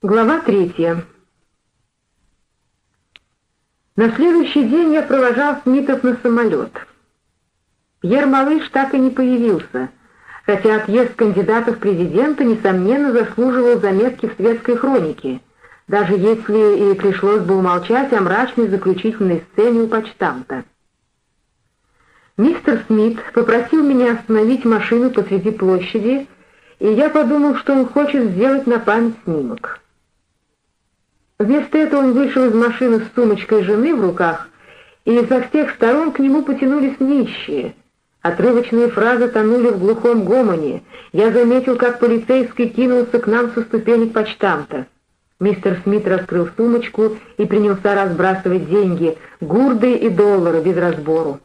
Глава третья. На следующий день я провожал Смитов на самолет. Пьер Малыш так и не появился, хотя отъезд кандидата в президенты, несомненно, заслуживал заметки в светской хронике, даже если и пришлось бы умолчать о мрачной заключительной сцене у почтамта. Мистер Смит попросил меня остановить машину посреди площади, и я подумал, что он хочет сделать на память снимок. Вместо этого он вышел из машины с сумочкой жены в руках, и изо всех сторон к нему потянулись нищие. Отрывочные фразы тонули в глухом гомоне. Я заметил, как полицейский кинулся к нам со ступенек почтамта. Мистер Смит раскрыл сумочку и принялся разбрасывать деньги, гурды и доллары без разбору.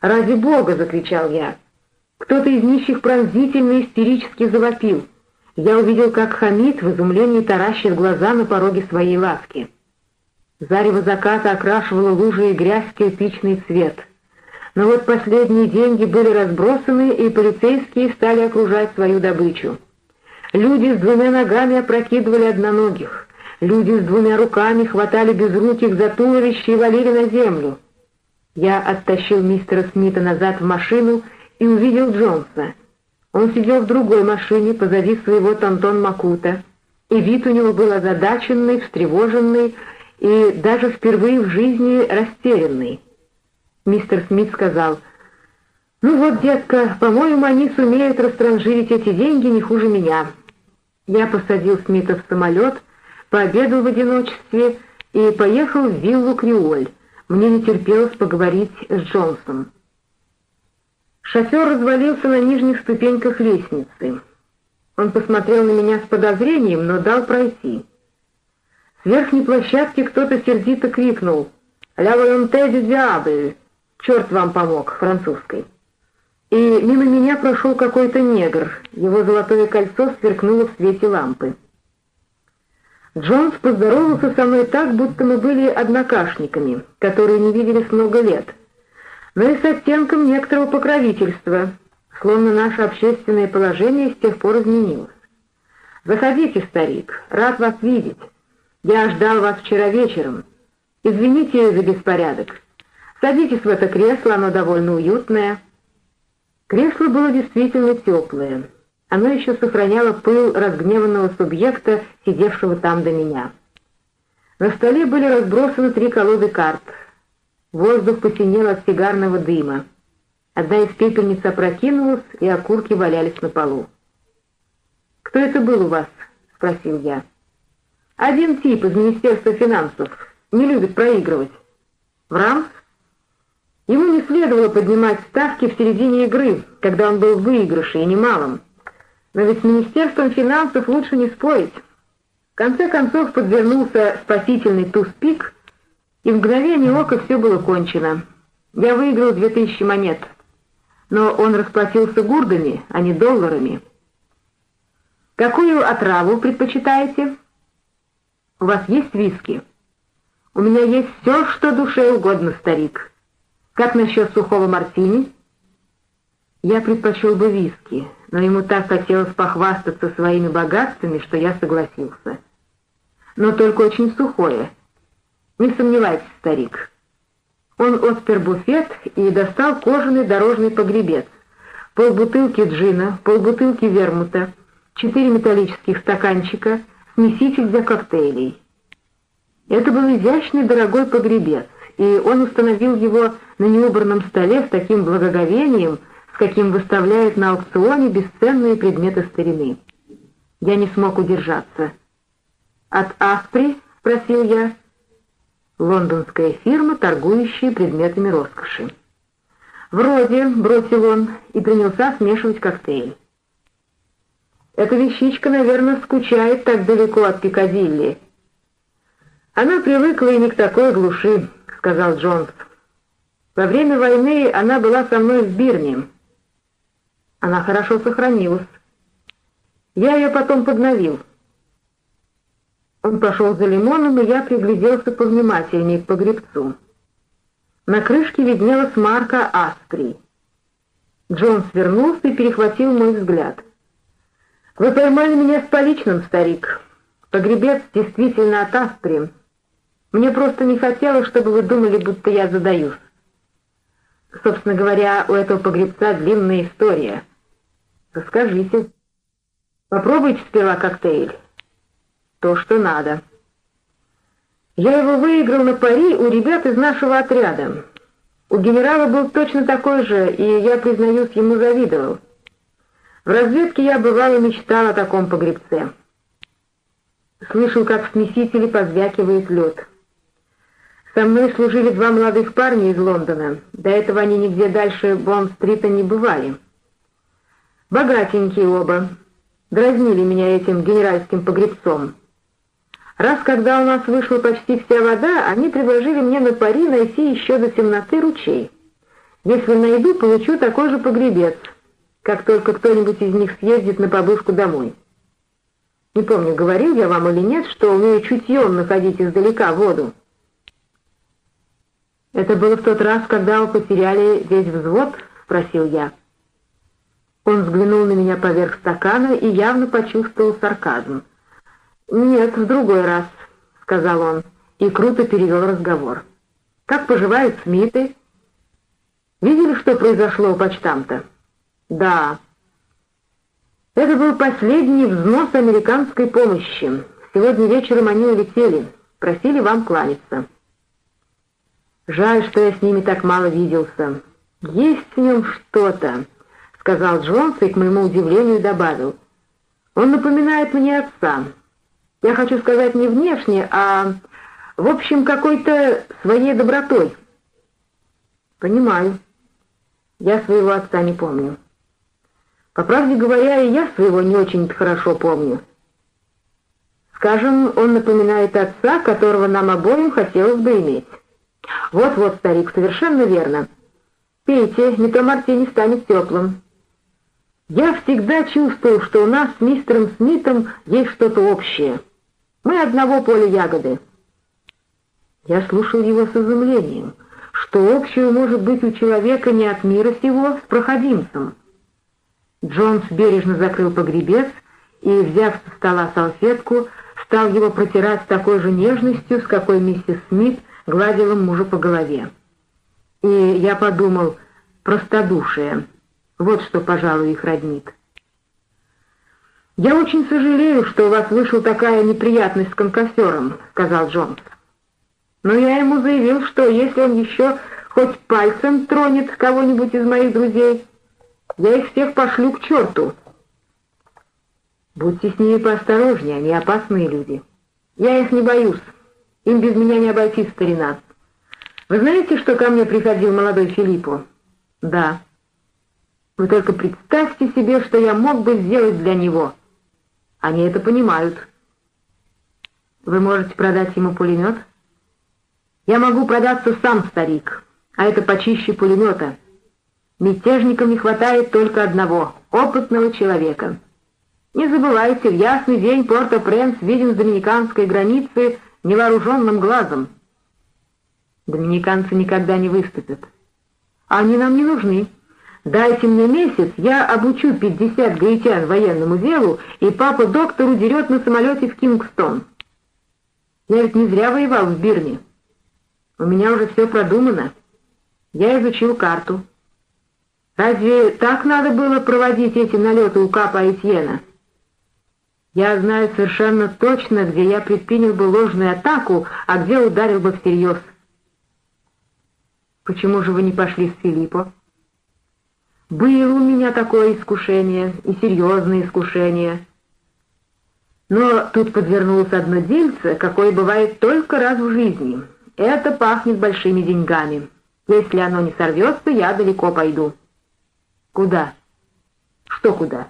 «Ради бога!» — закричал я. Кто-то из нищих пронзительно истерически завопил я увидел, как Хамид в изумлении таращит глаза на пороге своей лавки. Зарево заката окрашивало лужи и грязь в кирпичный цвет. Но вот последние деньги были разбросаны, и полицейские стали окружать свою добычу. Люди с двумя ногами опрокидывали одноногих. Люди с двумя руками хватали безруких за туловище и валили на землю. Я оттащил мистера Смита назад в машину и увидел Джонса — он сидел в другой машине позади своего Тантон Макута, и вид у него был озадаченный, встревоженный и даже впервые в жизни растерянный. Мистер Смит сказал, «Ну вот, детка, по-моему, они сумеют растранжирить эти деньги не хуже меня». Я посадил Смита в самолет, пообедал в одиночестве и поехал в виллу Криоль. Мне не терпелось поговорить с Джонсом. Шофер развалился на нижних ступеньках лестницы. Он посмотрел на меня с подозрением, но дал пройти. С верхней площадки кто-то сердито крикнул «Ля волонте де диабль!» «Черт вам помог!» французской. И мимо меня прошел какой-то негр. Его золотое кольцо сверкнуло в свете лампы. Джонс поздоровался со мной так, будто мы были однокашниками, которые не виделись много лет — но и с оттенком некоторого покровительства, словно наше общественное положение с тех пор изменилось. «Заходите, старик, рад вас видеть. Я ждал вас вчера вечером. Извините за беспорядок. Садитесь в это кресло, оно довольно уютное». Кресло было действительно теплое. Оно еще сохраняло пыл разгневанного субъекта, сидевшего там до меня. На столе были разбросаны три колоды карт — Воздух посинел от сигарного дыма. Одна из пепельниц опрокинулась, и окурки валялись на полу. «Кто это был у вас?» — спросил я. «Один тип из Министерства финансов. Не любит проигрывать. Врамс?» Ему не следовало поднимать ставки в середине игры, когда он был в выигрыше и немалом. Но ведь с Министерством финансов лучше не спорить. В конце концов подвернулся спасительный туз-пик — и в мгновение ока все было кончено. Я выиграл две тысячи монет. Но он расплатился гурдами, а не долларами. Какую отраву предпочитаете? У вас есть виски? У меня есть все, что душе угодно, старик. Как насчет сухого мартини? Я предпочел бы виски, но ему так хотелось похвастаться своими богатствами, что я согласился. Но только очень сухое — не сомневайтесь, старик. Он отпер буфет и достал кожаный дорожный погребец, полбутылки джина, полбутылки вермута, четыре металлических стаканчика, смеситель для коктейлей. Это был изящный дорогой погребец, и он установил его на неубранном столе с таким благоговением, с каким выставляют на аукционе бесценные предметы старины. Я не смог удержаться. «От Аспри?» — спросил я лондонская фирма, торгующая предметами роскоши. «Вроде», — бросил он и принялся смешивать коктейль. «Эта вещичка, наверное, скучает так далеко от Пикадилли». «Она привыкла и не к такой глуши», — сказал Джонс. «Во время войны она была со мной в Бирне. Она хорошо сохранилась. Я ее потом подновил». Он пошел за лимоном, и я пригляделся повнимательнее к погребцу. На крышке виднелась марка «Аспри». Джон свернулся и перехватил мой взгляд. Вы поймали меня с поличным, старик. Погребец действительно от Аспри. Мне просто не хотелось, чтобы вы думали, будто я задаюсь. Собственно говоря, у этого погребца длинная история. Расскажите. Попробуйте сперва коктейль. То, что надо. Я его выиграл на пари у ребят из нашего отряда. У генерала был точно такой же, и я, признаюсь, ему завидовал. В разведке я бывало мечтал о таком погребце. Слышал, как в смесителе позвякивает лед. Со мной служили два молодых парня из Лондона. До этого они нигде дальше Бонд-стрита не бывали. Богатенькие оба. Дразнили меня этим генеральским погребцом. Раз, когда у нас вышла почти вся вода, они предложили мне на пари найти еще до темноты ручей. Если найду, получу такой же погребец — как только кто-нибудь из них съездит на побывку домой. Не помню, говорил я вам или нет, что умею чутьем находить издалека воду. «Это было в тот раз, когда вы потеряли весь взвод?» — спросил я. Он взглянул на меня поверх стакана и явно почувствовал сарказм. «Нет, в другой раз», — сказал он, и круто перевел разговор. «Как поживают Смиты?» «Видели, что произошло у почтамта?» Да. Это был последний взнос американской помощи. Сегодня вечером они улетели. Просили вам кланяться. Жаль, что я с ними так мало виделся. Есть в нем что-то, сказал Джонс и, к моему удивлению, добавил. Он напоминает мне отца. Я хочу сказать не внешне, а, в общем, какой-то своей добротой. Понимаю. Я своего отца не помню. По правде говоря, и я своего не очень хорошо помню. Скажем, он напоминает отца, которого нам обоим хотелось бы иметь. Вот-вот, старик, совершенно верно. Пейте, не то мартини станет теплым. Я всегда чувствовал, что у нас с мистером Смитом есть что-то общее. Мы одного поля ягоды. Я слушал его с изумлением. Что общего может быть у человека не от мира сего с проходимцем? Джонс бережно закрыл погребец и, взяв со стола салфетку, стал его протирать с такой же нежностью, с какой миссис Смит гладила мужа по голове. И я подумал, простодушие, вот что, пожалуй, их роднит. «Я очень сожалею, что у вас вышла такая неприятность с конкассером», — сказал Джонс. «Но я ему заявил, что если он еще хоть пальцем тронет кого-нибудь из моих друзей, я их всех пошлю к черту. Будьте с ними поосторожнее, они опасные люди. Я их не боюсь. Им без меня не обойтись, старина. Вы знаете, что ко мне приходил молодой Филиппо? Да. Вы только представьте себе, что я мог бы сделать для него. Они это понимают. Вы можете продать ему пулемет? Я могу продаться сам, старик, а это почище пулемета. Мятежникам не хватает только одного — опытного человека. Не забывайте, в ясный день Порто-Пренс виден с доминиканской границы невооруженным глазом. Доминиканцы никогда не выступят. Они нам не нужны. Дайте мне месяц, я обучу 50 гаитян военному делу, и папа-доктор удерет на самолете в Кингстон. Я ведь не зря воевал в Бирме. У меня уже все продумано. Я изучил карту. Разве так надо было проводить эти налеты у Капа Этьена? Я знаю совершенно точно, где я предпринял бы ложную атаку, а где ударил бы всерьез. Почему же вы не пошли с Филиппо? Было у меня такое искушение, и серьезное искушение. Но тут подвернулось одно дельце, какое бывает только раз в жизни. Это пахнет большими деньгами. Если оно не сорвется, я далеко пойду. «Куда?» «Что куда?»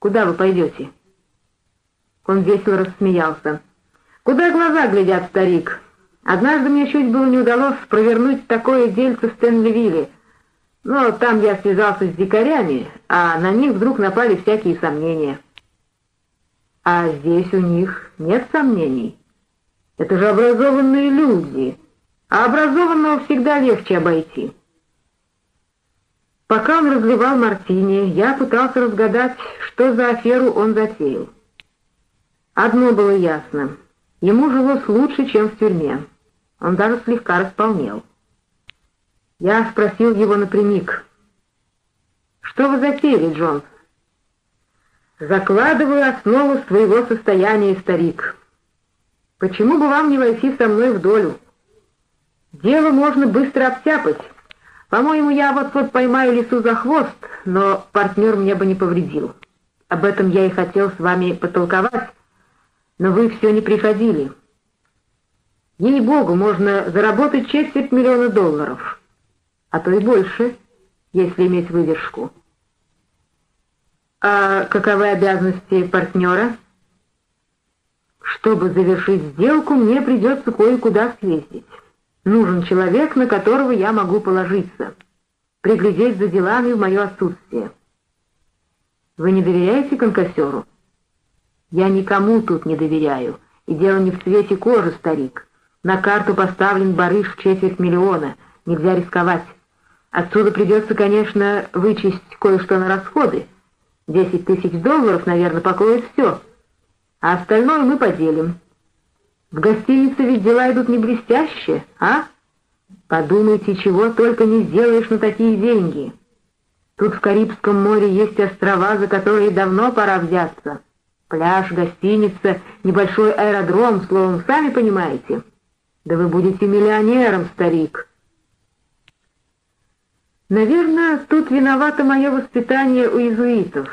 «Куда вы пойдете?» Он весело рассмеялся. «Куда глаза глядят, старик? Однажды мне чуть было не удалось провернуть такое дельце в Стэнливилле. Но там я связался с дикарями, а на них вдруг напали всякие сомнения». «А здесь у них нет сомнений. Это же образованные люди, а образованного всегда легче обойти». Пока он разливал мартини, я пытался разгадать, что за аферу он затеял. Одно было ясно. Ему жилось лучше, чем в тюрьме. Он даже слегка располнел. Я спросил его напрямик. «Что вы затеяли, Джонс?» «Закладываю основу своего состояния, старик. Почему бы вам не войти со мной в долю? Дело можно быстро обтяпать. По-моему, я вот-вот поймаю лису за хвост, но партнер мне бы не повредил. Об этом я и хотел с вами потолковать, но вы все не приходили. Ей-богу, можно заработать четверть миллиона долларов, а то и больше, если иметь выдержку. А каковы обязанности партнера? Чтобы завершить сделку, мне придется кое-куда съездить. Нужен человек, на которого я могу положиться, приглядеть за делами в мое отсутствие. Вы не доверяете конкассеру? Я никому тут не доверяю, и дело не в цвете кожи, старик. На карту поставлен барыш в четверть миллиона, нельзя рисковать. Отсюда придется, конечно, вычесть кое-что на расходы. Десять тысяч долларов, наверное, покроет все, а остальное мы поделим. В гостинице ведь дела идут не блестяще, а? Подумайте, чего только не сделаешь на такие деньги. Тут в Карибском море есть острова, за которые давно пора взяться. Пляж, гостиница, небольшой аэродром, словом, сами понимаете. Да вы будете миллионером, старик. Наверное, тут виновато мое воспитание у иезуитов.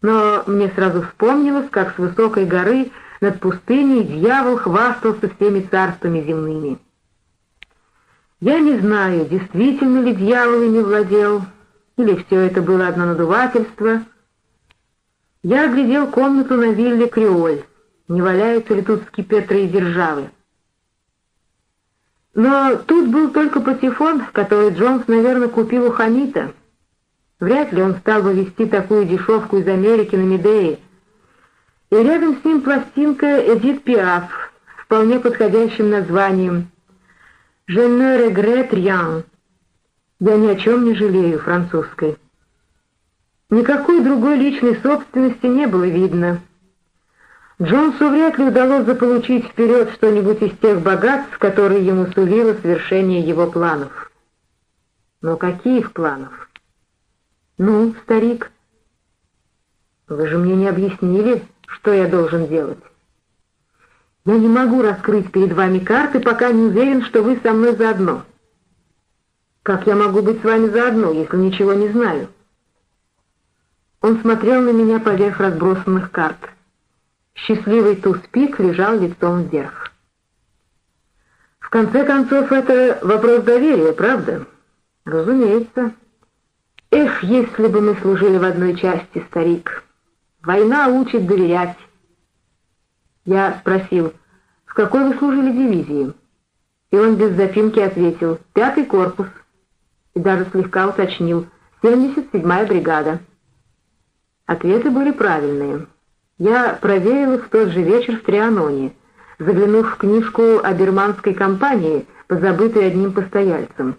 Но мне сразу вспомнилось, как с высокой горы над пустыней дьявол хвастался всеми царствами земными. Я не знаю, действительно ли дьявол ими владел, или все это было одно надувательство. Я оглядел комнату на вилле Креоль, не валяются ли тут скипетры и державы. Но тут был только патефон, который Джонс, наверное, купил у Хамита. Вряд ли он стал бы вести такую дешевку из Америки на Медее, и рядом с ним пластинка Эдит Пиаф с вполне подходящим названием «Je ne regrette rien» «Я ни о чем не жалею» французской. Никакой другой личной собственности не было видно. Джонсу вряд ли удалось заполучить вперед что-нибудь из тех богатств, которые ему сулило свершение его планов. Но каких планов? Ну, старик, вы же мне не объяснили, что я должен делать? Я не могу раскрыть перед вами карты, пока не уверен, что вы со мной заодно. Как я могу быть с вами заодно, если ничего не знаю? Он смотрел на меня поверх разбросанных карт. Счастливый туз-пик лежал лицом вверх. В конце концов, это вопрос доверия, правда? Разумеется. Эх, если бы мы служили в одной части, старик. Война учит доверять. Я спросил, в какой вы служили дивизии? И он без запинки ответил, пятый корпус. И даже слегка уточнил, 77-я бригада. Ответы были правильные. Я проверил их в тот же вечер в Трианоне, заглянув в книжку о бирманской компании, позабытой одним постояльцем.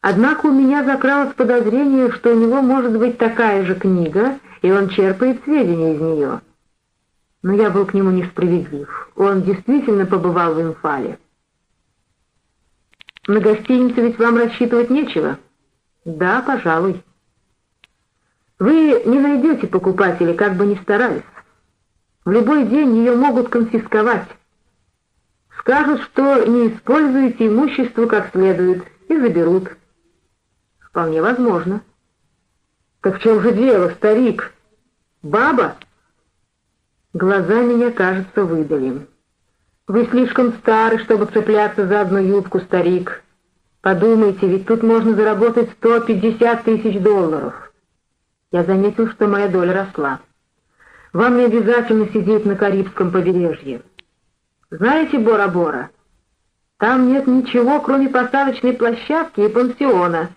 Однако у меня закралось подозрение, что у него может быть такая же книга, и он черпает сведения из нее. Но я был к нему несправедлив. Он действительно побывал в Имфале. На гостиницу ведь вам рассчитывать нечего? Да, пожалуй. Вы не найдете покупателя, как бы ни старались. В любой день ее могут конфисковать. Скажут, что не используете имущество как следует, и заберут. Вполне возможно. Так в чем же дело, старик? Баба? Глаза меня, кажется, выдали. Вы слишком стары, чтобы цепляться за одну юбку, старик. Подумайте, ведь тут можно заработать 150 тысяч долларов. Я заметил, что моя доля росла. Вам не обязательно сидеть на Карибском побережье. Знаете Бора-Бора? Там нет ничего, кроме посадочной площадки и пансиона.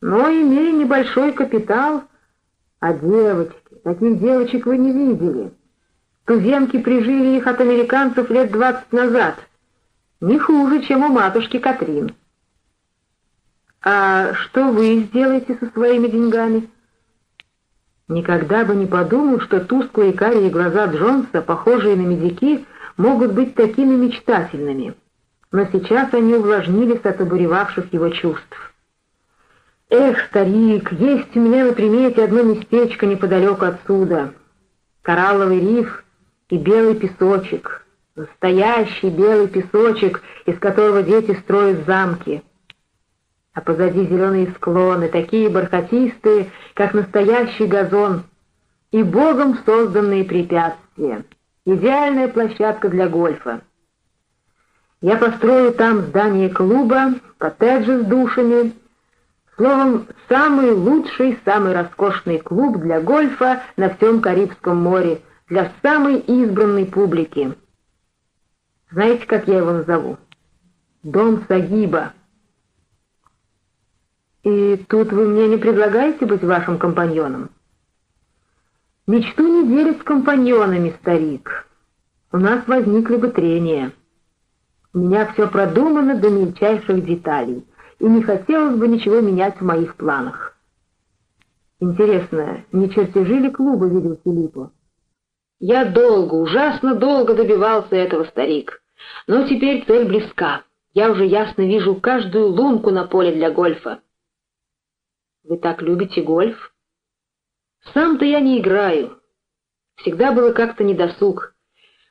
Но, имея небольшой капитал... А девочки, таких девочек вы не видели. Туземки прижили их от американцев лет двадцать назад. Не хуже, чем у матушки Катрин. А что вы сделаете со своими деньгами? Никогда бы не подумал, что тусклые карие глаза Джонса, похожие на медики, могут быть такими мечтательными. Но сейчас они увлажнились от обуревавших его чувств. «Эх, старик, есть у меня на примете одно местечко неподалеку отсюда. Коралловый риф и белый песочек. Настоящий белый песочек, из которого дети строят замки. А позади зеленые склоны, такие бархатистые, как настоящий газон, и богом созданные препятствия. Идеальная площадка для гольфа. Я построю там здание клуба, коттеджи с душами, Словом, самый лучший, самый роскошный клуб для гольфа на всем Карибском море, для самой избранной публики. Знаете, как я его назову? Дом Сагиба. И тут вы мне не предлагаете быть вашим компаньоном? Мечту не делят с компаньонами, старик. У нас возникли бы трения. У меня все продумано до мельчайших деталей — и не хотелось бы ничего менять в моих планах. Интересно, не чертежи ли клуба видел Филиппо? Я долго, ужасно долго добивался этого, старик. Но теперь цель близка. Я уже ясно вижу каждую лунку на поле для гольфа. Вы так любите гольф? Сам-то я не играю. Всегда было как-то недосуг.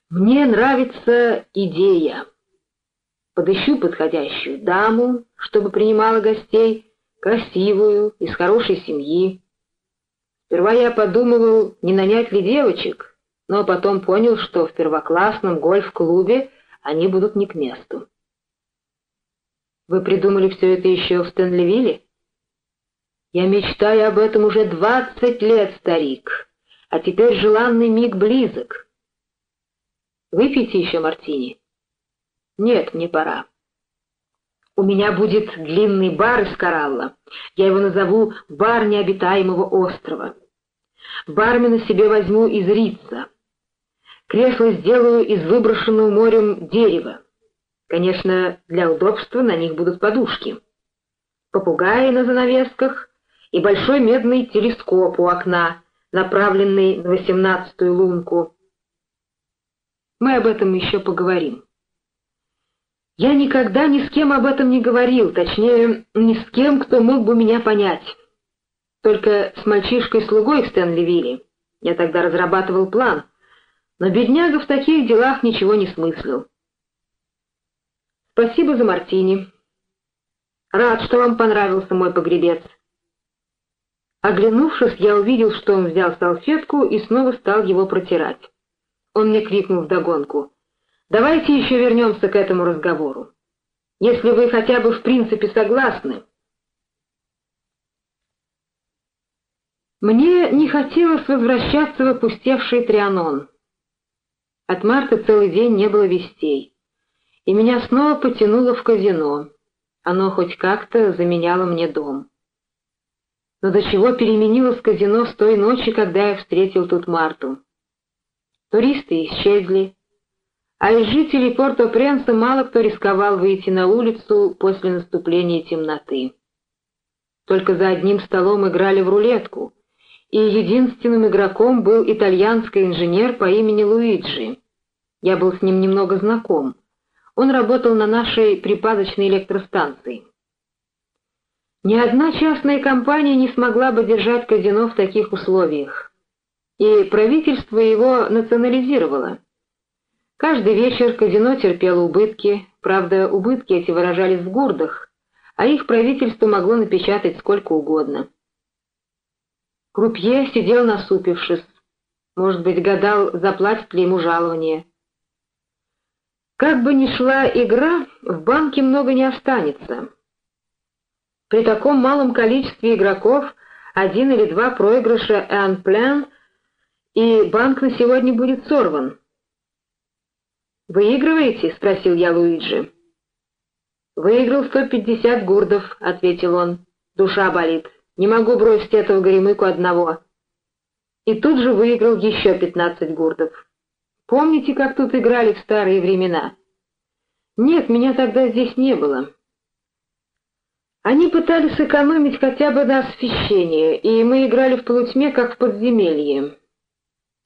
Мне нравится идея. Подыщу подходящую даму, чтобы принимала гостей, красивую, из хорошей семьи. Сперва я подумывал, не нанять ли девочек, но потом понял, что в первоклассном гольф-клубе они будут не к месту. Вы придумали все это еще в Стэнливилле? Я мечтаю об этом уже двадцать лет, старик, а теперь желанный миг близок. Выпейте еще мартини. Нет, не пора. У меня будет длинный бар из коралла. Я его назову «Бар необитаемого острова». Бармена себе возьму из рица. Кресло сделаю из выброшенного морем дерева. Конечно, для удобства на них будут подушки. Попугаи на занавесках и большой медный телескоп у окна, направленный на восемнадцатую лунку. Мы об этом еще поговорим. Я никогда ни с кем об этом не говорил, точнее, ни с кем, кто мог бы меня понять. Только с мальчишкой-слугой Стэнливилле. Я тогда разрабатывал план, но бедняга в таких делах ничего не смыслил. Спасибо за мартини. Рад, что вам понравился мой погребец. Оглянувшись, я увидел, что он взял салфетку и снова стал его протирать. Он мне крикнул вдогонку — Давайте еще вернемся к этому разговору. Если вы хотя бы в принципе согласны. Мне не хотелось возвращаться в опустевший Трианон. От марта целый день не было вестей, и меня снова потянуло в казино. Оно хоть как-то заменяло мне дом. Но до чего переменилось казино с той ночи, когда я встретил тут Марту? Туристы исчезли, а из жителей Порто-Пренса мало кто рисковал выйти на улицу после наступления темноты. Только за одним столом играли в рулетку, и единственным игроком был итальянский инженер по имени Луиджи. Я был с ним немного знаком. Он работал на нашей припадочной электростанции. Ни одна частная компания не смогла бы держать казино в таких условиях, и правительство его национализировало. Каждый вечер казино терпело убытки, правда, убытки эти выражались в гурдах, а их правительство могло напечатать сколько угодно. Крупье сидел насупившись, может быть, гадал, заплатит ли ему жалование. Как бы ни шла игра, в банке много не останется. При таком малом количестве игроков один или два проигрыша «Энплен» и банк на сегодня будет сорван. «Выигрываете?» — спросил я Луиджи. «Выиграл сто пятьдесят гурдов», — ответил он. «Душа болит. Не могу бросить этого горемыку одного». И тут же выиграл еще пятнадцать гурдов. Помните, как тут играли в старые времена? Нет, меня тогда здесь не было. Они пытались сэкономить хотя бы на освещении, и мы играли в полутьме, как в подземелье.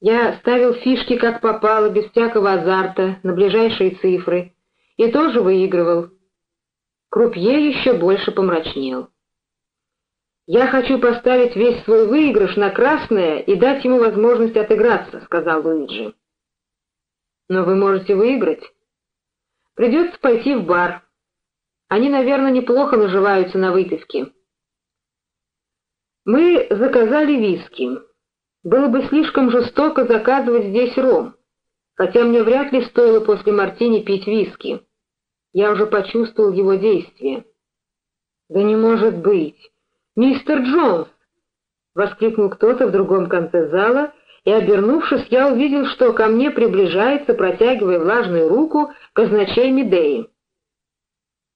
Я ставил фишки как попало, без всякого азарта, на ближайшие цифры, и тоже выигрывал. Крупье еще больше помрачнел. «Я хочу поставить весь свой выигрыш на красное и дать ему возможность отыграться», — сказал Луиджи. «Но вы можете выиграть. Придется пойти в бар. Они, наверное, неплохо наживаются на выпивке». Мы заказали виски. Было бы слишком жестоко заказывать здесь ром, хотя мне вряд ли стоило после мартини пить виски. Я уже почувствовал его действие. «Да не может быть! Мистер Джонс!» — воскликнул кто-то в другом конце зала, и, обернувшись, я увидел, что ко мне приближается, протягивая влажную руку, казначей Медеи.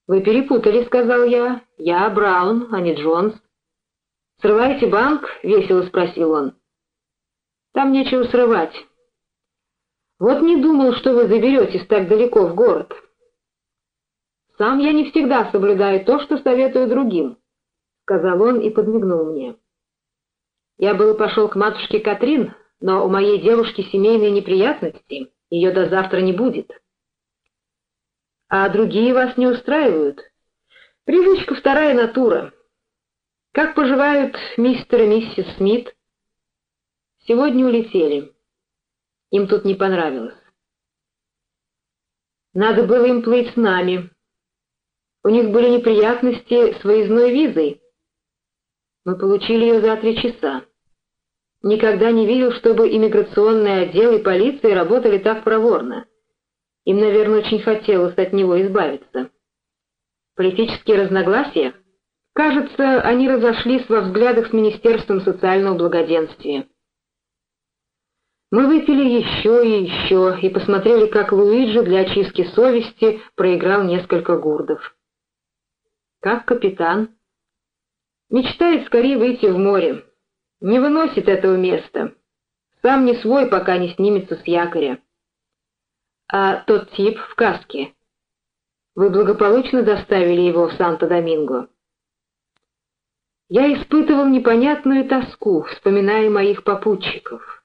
«Вы перепутали», — сказал я. «Я Браун, а не Джонс». «Срываете банк?» — весело спросил он. Там нечего срывать. Вот не думал, что вы заберетесь так далеко в город. Сам я не всегда соблюдаю то, что советую другим, — сказал он и подмигнул мне. Я было пошел к матушке Катрин, но у моей девушки семейные неприятности, ее до завтра не будет. А другие вас не устраивают? Привычка вторая натура. Как поживают мистер и миссис Смит? Сегодня улетели. Им тут не понравилось. Надо было им плыть с нами. У них были неприятности с выездной визой. Мы получили ее за три часа. Никогда не видел, чтобы иммиграционный отдел и полиция работали так проворно. Им, наверное, очень хотелось от него избавиться. Политические разногласия? Кажется, они разошлись во взглядах с Министерством социального благоденствия. Мы выпили еще и еще и посмотрели, как Луиджи для очистки совести проиграл несколько гурдов. Как капитан. Мечтает скорее выйти в море. Не выносит этого места. Сам не свой, пока не снимется с якоря. А тот тип в каске. Вы благополучно доставили его в Санто-Доминго. Я испытывал непонятную тоску, вспоминая моих попутчиков.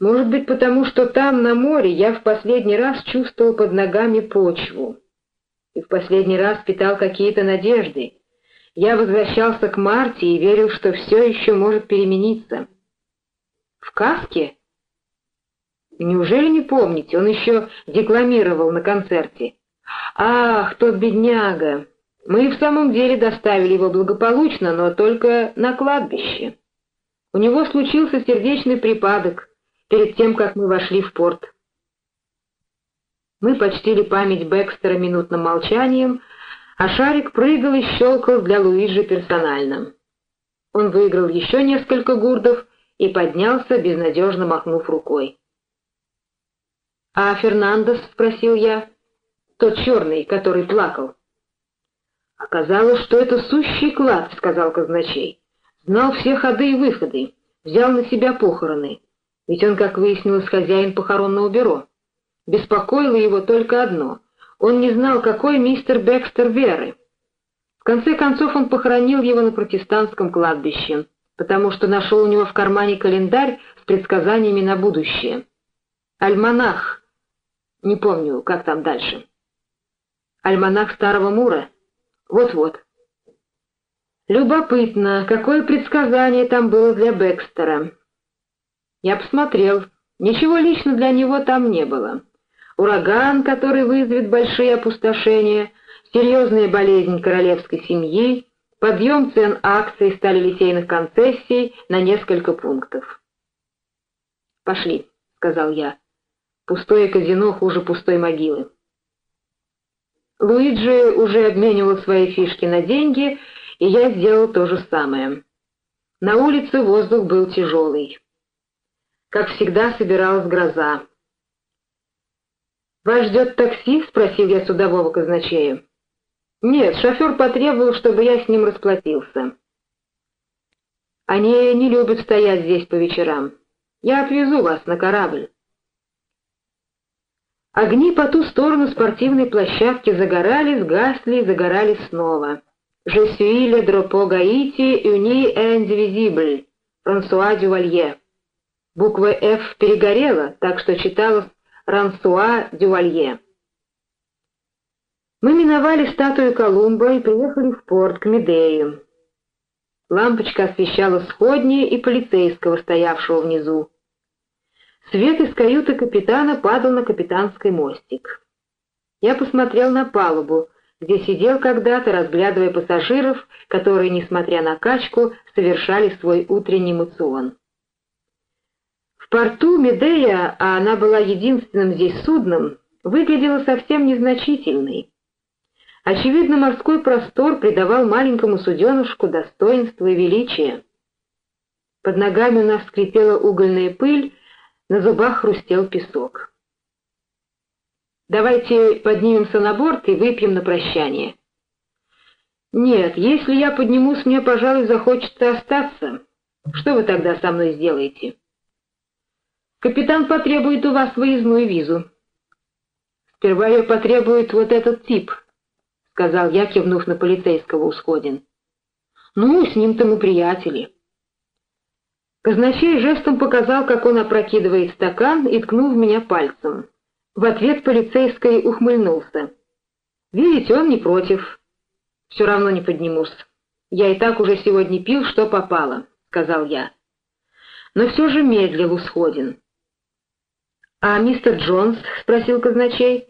Может быть, потому что там, на море, я в последний раз чувствовал под ногами почву. И в последний раз питал какие-то надежды. Я возвращался к Марте и верил, что все еще может перемениться. В каске? Неужели не помните? Он еще декламировал на концерте. Ах, тот бедняга! Мы в самом деле доставили его благополучно, но только на кладбище. У него случился сердечный припадок — перед тем, как мы вошли в порт. Мы почтили память Бекстера минутным молчанием, а шарик прыгал и щелкал для Луиджи персонально. Он выиграл еще несколько гурдов и поднялся, безнадежно махнув рукой. «А Фернандес?» — спросил я. «Тот черный, который плакал». «Оказалось, что это сущий клад», — сказал казначей. «Знал все ходы и выходы, взял на себя похороны. Ведь он, как выяснилось, хозяин похоронного бюро. Беспокоило его только одно — он не знал, какой мистер Бекстер веры. В конце концов он похоронил его на протестантском кладбище, потому что нашел у него в кармане календарь с предсказаниями на будущее. Альманах. Не помню, как там дальше. Альманах Старого Мура. Вот-вот. Любопытно, какое предсказание там было для Бекстера. Я посмотрел. Ничего лично для него там не было. Ураган, который вызовет большие опустошения, серьезная болезнь королевской семьи, подъем цен акций сталелитейных концессий на несколько пунктов. «Пошли», — сказал я. «Пустое казино хуже пустой могилы». Луиджи уже обменивал свои фишки на деньги, и я сделал то же самое. На улице воздух был тяжелый. Как всегда, собиралась гроза. «Вас ждет такси?» — спросил я судового казначея. «Нет, шофер потребовал, чтобы я с ним расплатился». «Они не любят стоять здесь по вечерам. Я отвезу вас на корабль». Огни по ту сторону спортивной площадки загорались, гасли и загорались снова. «Je suis le drapeau Гаити et indivisible» Франсуа Дювалье. Буква «Ф» перегорела, так что читалось «Рансуа Дювалье». Мы миновали статую Колумба и приехали в порт к Медею. Лампочка освещала сходни и полицейского, стоявшего внизу. Свет из каюты капитана падал на капитанский мостик. Я посмотрел на палубу, где сидел когда-то, разглядывая пассажиров, которые, несмотря на качку, совершали свой утренний мацион. В порту Медея, а она была единственным здесь судном, выглядела совсем незначительной. Очевидно, морской простор придавал маленькому суденышку достоинство и величие. Под ногами у нас скрипела угольная пыль, на зубах хрустел песок. «Давайте поднимемся на борт и выпьем на прощание». «Нет, если я поднимусь, мне, пожалуй, захочется остаться. Что вы тогда со мной сделаете?» «Капитан потребует у вас выездную визу». «Сперва ее потребует вот этот тип», — сказал я, кивнув на полицейского Усходин. «Ну, с ним-то мы приятели». Казначей жестом показал, как он опрокидывает стакан, и ткнул в меня пальцем. В ответ полицейский ухмыльнулся. «Видите, он не против. Все равно не поднимусь. Я и так уже сегодня пил, что попало», — сказал я. Но все же медлил Усходин. «А мистер Джонс?» — спросил казначей.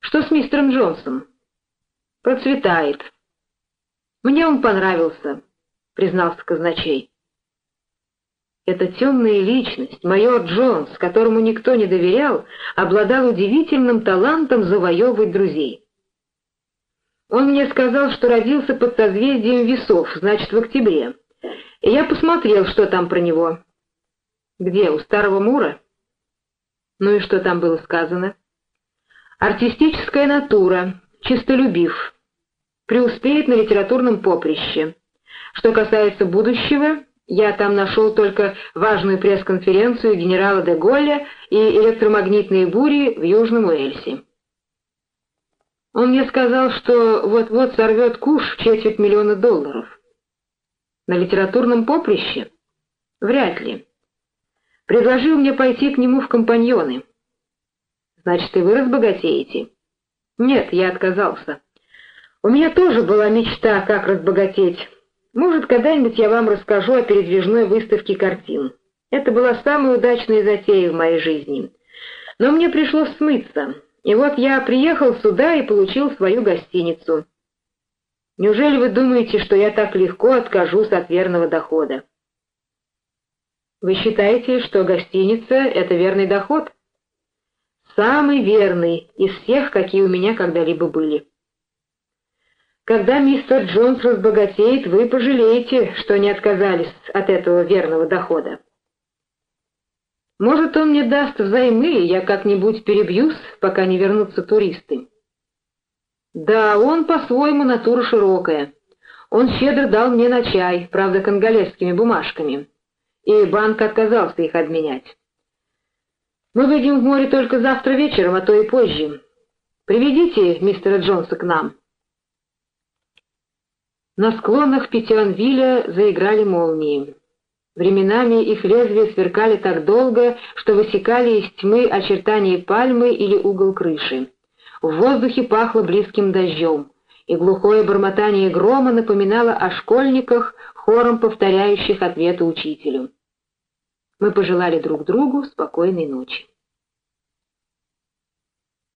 «Что с мистером Джонсом?» процветает. Мне он понравился, признался казначей. Эта темная личность, майор Джонс, которому никто не доверял, обладал удивительным талантом завоевывать друзей. Он мне сказал, что родился под созвездием весов, значит, в октябре. И я посмотрел, что там про него. Где, у старого Мура? Ну и что там было сказано? Артистическая натура, чистолюбив, преуспеет на литературном поприще. Что касается будущего, я там нашел только важную пресс-конференцию генерала де Голля и электромагнитные бури в Южном Уэльсе. Он мне сказал, что вот-вот сорвет куш в четверть миллиона долларов. На литературном поприще? Вряд ли. Предложил мне пойти к нему в компаньоны. Значит, и вы разбогатеете. Нет, я отказался. У меня тоже была мечта, как разбогатеть. Может, когда-нибудь я вам расскажу о передвижной выставке картин. Это была самая удачная затея в моей жизни. Но мне пришлось смыться, и вот я приехал сюда и получил свою гостиницу. Неужели вы думаете, что я так легко откажусь от верного дохода? Вы считаете, что гостиница — это верный доход? Самый верный из всех, какие у меня когда-либо были. Когда мистер Джонс разбогатеет, вы пожалеете, что не отказались от этого верного дохода. Может, он мне даст взаймы, и я как-нибудь перебьюсь, пока не вернутся туристы. Да, он по-своему натура широкая. Он щедро дал мне на чай, правда, конголезскими бумажками, и банк отказался их обменять. Мы выйдем в море только завтра вечером, а то и позже. Приведите мистера Джонса к нам». На склонах Петионвилля заиграли молнии. Временами их лезвия сверкали так долго, что высекали из тьмы очертания пальмы или угол крыши. В воздухе пахло близким дождем, и глухое бормотание грома напоминало о школьниках, хором повторяющих ответы учителю. Мы пожелали друг другу спокойной ночи.